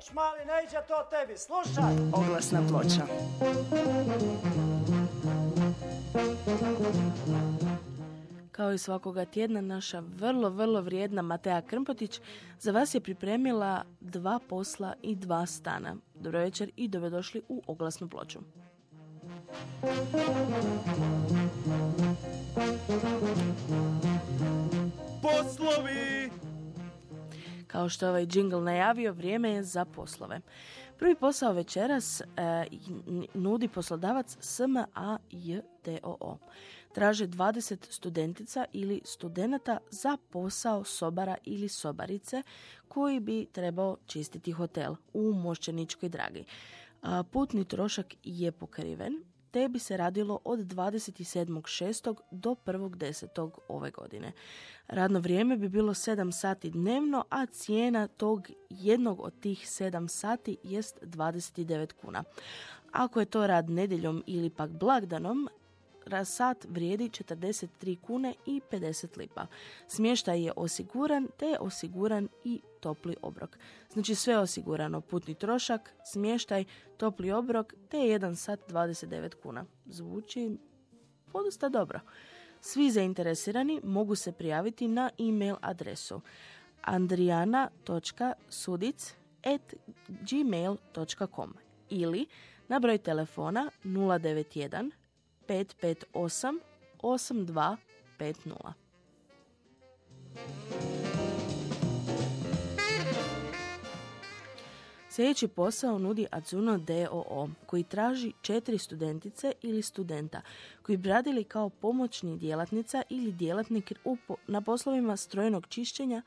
Uć mali, ne iđe to tebi, slušaj! Oglasna ploča. Kao i svakoga tjedna, naša vrlo, vrlo vrijedna Matea Krmpotić za vas je pripremila dva posla i dva stana. Dobro večer i dobrodošli u oglasnu ploču. Kao što je ovaj džingl najavio, vrijeme je za poslove. Prvi posao večeras e, nudi poslodavac SMAJTOO. Traže 20 studentica ili studenata za posao sobara ili sobarice koji bi trebao čistiti hotel u Mošćeničkoj dragi. Putni trošak je pokriven te bi se radilo od 27.6. do 1.10. ove godine. Radno vrijeme bi bilo 7 sati dnevno, a cijena tog jednog od tih 7 sati jest 29 kuna. Ako je to rad nedjeljom ili pak blagdanom, sat vrijedi 43 kune i 50 lipa. Smještaj je osiguran te je osiguran i topli obrok. Znači sve je osigurano, putni trošak, smještaj, topli obrok te jedan sat 29 kuna. Zvuči podosta dobro. Svi zainteresirani mogu se prijaviti na e-mail adresu andrijana.sudic.gmail.com ili na broj telefona 091 558 8250. Sljedeći posao nudi Azuno DOO, koji traži četiri studentice ili studenta, koji bi radili kao pomoćni djelatnica ili djelatnik na poslovima strojnog čišćenja,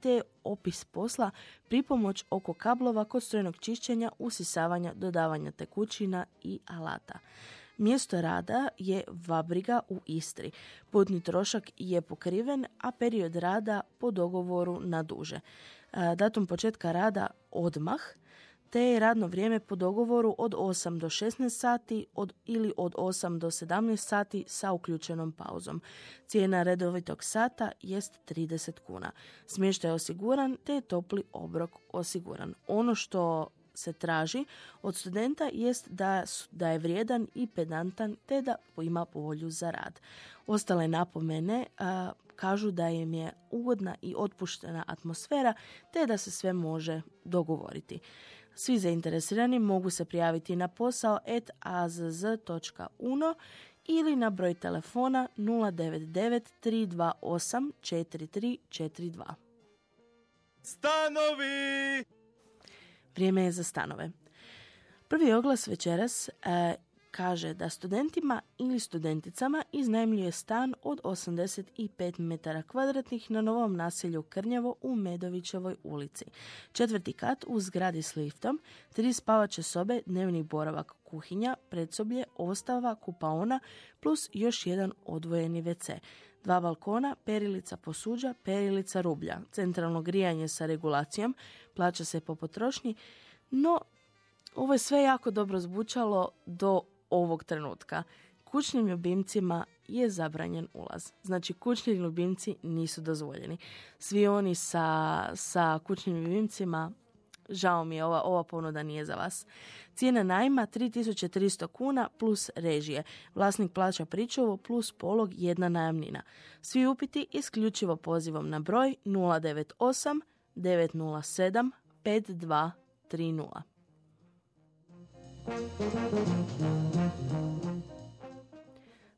te opis posla, pripomoć oko kablova kod strojnog čišćenja, usisavanja, dodavanja tekućina i alata. Mjesto rada je Vabriga u Istri. Putni trošak je pokriven, a period rada po dogovoru na duže. E, datum početka rada odmah, te je radno vrijeme po dogovoru od 8 do 16 sati od, ili od 8 do 17 sati sa uključenom pauzom. Cijena redovitog sata jest 30 kuna. Smještaj je osiguran te je topli obrok osiguran. Ono što se traži od studenta jest da, da je vrijedan i pedantan te da ima volju za rad. Ostale napomene a, kažu da im je ugodna i otpuštena atmosfera te da se sve može dogovoriti. Svi zainteresirani mogu se prijaviti na posao azz.uno ili na broj telefona 099 328 4342. Stanovi! Vrijeme je za stanove. Prvi oglas večeras e, kaže da studentima ili studenticama iznajmljuje stan od 85 metara kvadratnih na novom naselju Krnjevo u Medovićevoj ulici. Četvrti kat u zgradi s liftom, tri spavače sobe, dnevni boravak kuhinja, predsoblje, ostava, kupaona plus još jedan odvojeni WC. Dva balkona, perilica posuđa, perilica rublja, centralno grijanje sa regulacijom, plaća se po potrošnji, no ovo je sve jako dobro zvučalo do ovog trenutka. Kućnim ljubimcima je zabranjen ulaz. Znači, kućni ljubimci nisu dozvoljeni. Svi oni sa, sa kućnim ljubimcima, žao mi je, ova, ova ponuda nije za vas. Cijena najma 3300 kuna plus režije. Vlasnik plaća pričuvo plus polog jedna najamnina. Svi upiti isključivo pozivom na broj 098 907 5230.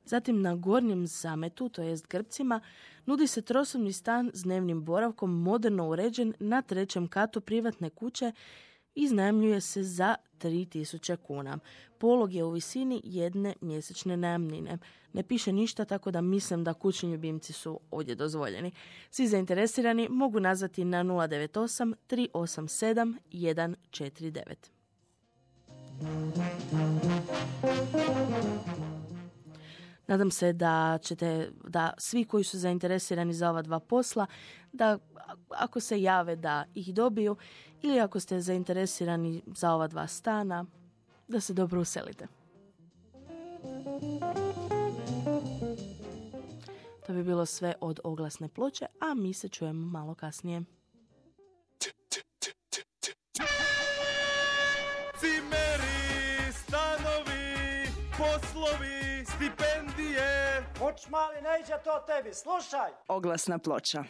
Zatim na gornjem zametu, to jest Grpcima, nudi se trosobni stan s dnevnim boravkom moderno uređen na trećem katu privatne kuće iznajmljuje se za 3000 kuna. Polog je u visini jedne mjesečne najamnine. Ne piše ništa, tako da mislim da kućni ljubimci su ovdje dozvoljeni. Svi zainteresirani mogu nazvati na 098 387 149. Nadam se da ćete, da svi koji su zainteresirani za ova dva posla, da ako se jave da ih dobiju ili ako ste zainteresirani za ova dva stana, da se dobro uselite. To bi bilo sve od oglasne ploče, a mi se čujemo malo kasnije. Poslovi, stipendije. Uč mali, ne iđe to tebi, slušaj! Oglasna ploča.